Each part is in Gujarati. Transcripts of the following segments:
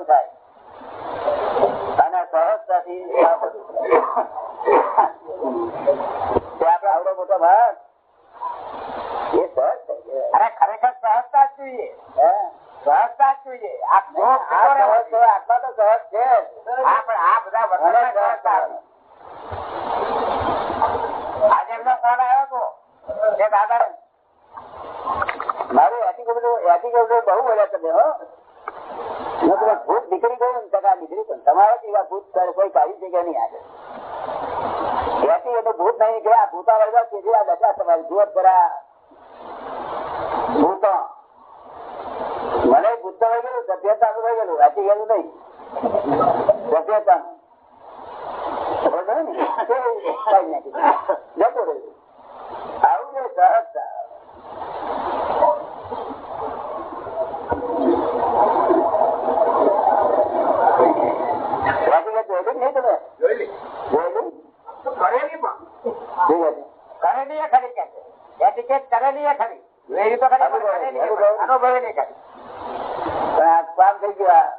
ઉત્પન્ન થાય અને સહજતાથી આપડે આવડો મોટો ભાગ એ સહજ અરે ખરેખર સહજતા જ જોઈએ તો સહજ છે આ બધા નીકળી ગયું ટકા નીકળી ગયું તમારા જેવા ભૂત કોઈ કાઢી જગ્યા નહીં આગળ ભૂત નહીં નીકળ્યા ભૂતા વર્ગા કેટલા બધા તમારી જુઓ જરા ભૂતો મને ભૂત થઈ ગયેલું સભ્યતા થઈ ગયેલું વાંચી ગયેલું નહીં સભ્યતા કરેલી છે ખરી એવી તો ખરી અનુભવેલી ખરી પણ આ કામ થઈ ગયું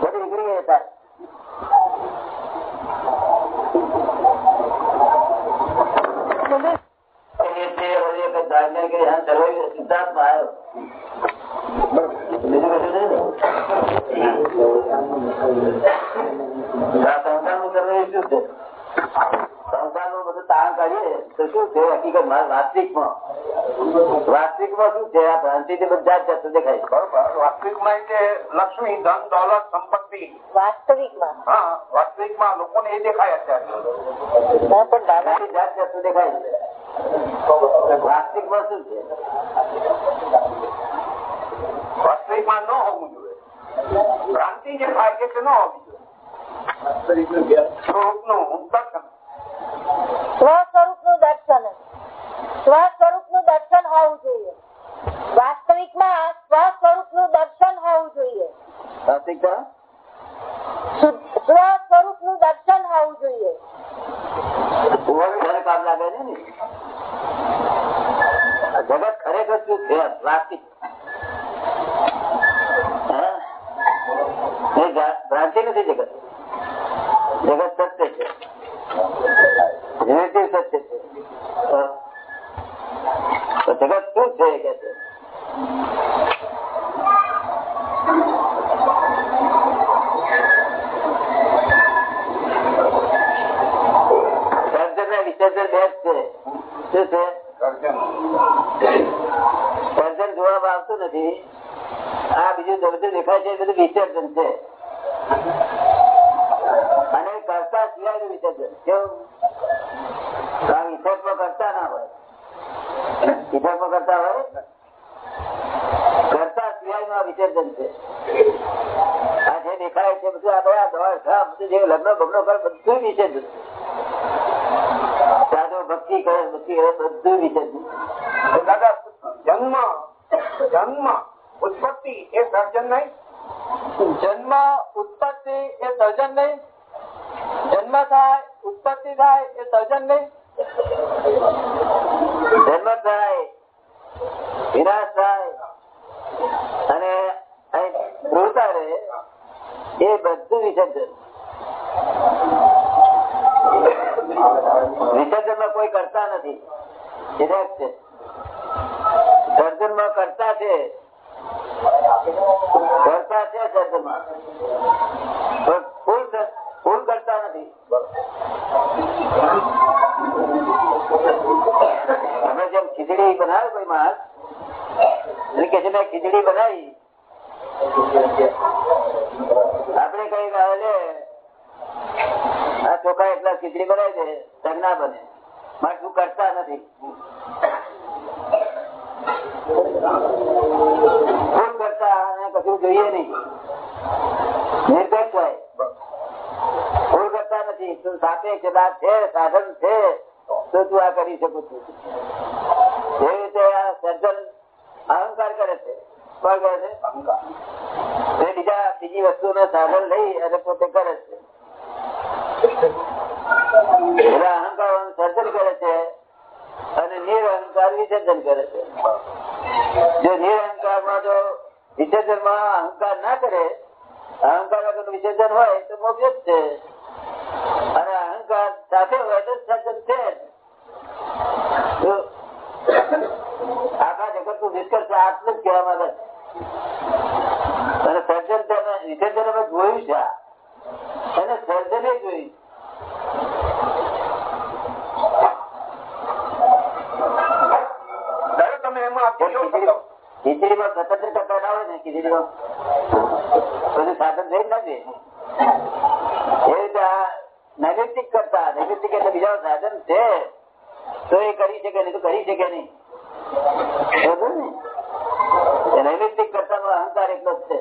બધું નીકળી ગયું તાર સિદ્ધાર્થમાં આવ્યો શું છે હકીકતમાં વાસ્તવિકમાં વાસ્તવિકમાં શું છે આ ભ્રાંતિ થી બધા જ જતું દેખાય બરોબર વાસ્તવિકમાં એટલે લક્ષ્મી ધન દોલત સંપત્તિ વાસ્તવિકમાં હા વાસ્તવિકમાં લોકોને એ દેખાય અત્યારે પણ દાદાની જાત જતું દેખાય છે વાસ્તવિકમાં શું છે વાસ્તવિકમાં ન હોવું જોઈએ ભ્રાંતિ જે થાય એટલે ન હોવી જોઈએ સ્વરૂપનું દર્શન સ્વસ્વરૂપ दर्शन स्वस्वरूपनु दर्शन हाउ જોઈએ বাস্তবিকમાં સ્વस्वरूपનું દર્શન હોવું જોઈએ বাস্তবিক સ સ્વस्वरूपનું દર્શન હોવું જોઈએ ઓય મને કામ લાગે ને જગત ખરેખર કે જે বাস্তবিক અહ ઠીક છે ભ્રાંતિ નથી જગત જગત સત્ય છે એનાથી સત્ય છે જગત શું છે કે આવતું નથી આ બીજું દર્શન દેખાય છે બધું વિસર્જન છે અને કરતા સિવાય વિસર્જન કેવું વિધર્મ કરતા હોય કરતા સિવાય માં વિસર્જન છે આ જે દેખાય છે બધું આ બધા દવા ઘા બધું જે લગ્ન બગ્ન કરે બધું વિસર્જન સાધુ ભક્તિ કરે ભક્તિ કરે બધું વિસર્જન દાદા જન્મ જન્મ ઉત્પત્તિ એ સર્જન નહીં જન્મ ઉત્પત્તિ એ સર્જન નહીં જન્મ થાય ઉત્પત્તિ થાય એ સર્જન નહીં વિસર્જન માં કોઈ કરતા નથી નિરાશ છે સર્જન માં કરતા છે કરતા છે સર્જન માં ફૂલ માસ ખીચડી બનાવી આપણે કઈ કાલે આ ચોખા એટલા ખીચડી બનાવી દે તર ના બને મારે શું કરતા નથી ફોન કરતા નથી તું સાથે છે સાધન છે તો તું આ કરી શકું છું અહંકાર કરે છે પણ બીજી વસ્તુ નો સાધન લઈ અને પોતે કરે છે અહંકાર સર્જન કરે છે અને નિરહંકાર વિસર્જન કરે છે જો નિરહંકાર માં જો વિસર્જન માં અહંકાર ના કરે અહંકાર વગર વિસર્જન હોય તો મોક્ષ છે અને અહંકાર સાથે હોય તો સર્જન છે આખા જગત નું નિષ્કર્ષ આટલું જ કહેવા માંગે અને સર્જન તેને વિસર્જન અમે જોયું છે અને સર્જને જોયું ખીચડીમાં કરતા હોય ને ખીચડીમાં બધું સાધન થઈ એ રીતે નૈમિતિક કરતા નૈમિતિક એટલે બીજા સાધન છે તો એ કરી શકે નહીં તો કરી શકે નહીં નૈમિતિક કરતા નો અહંકાર એટલો છે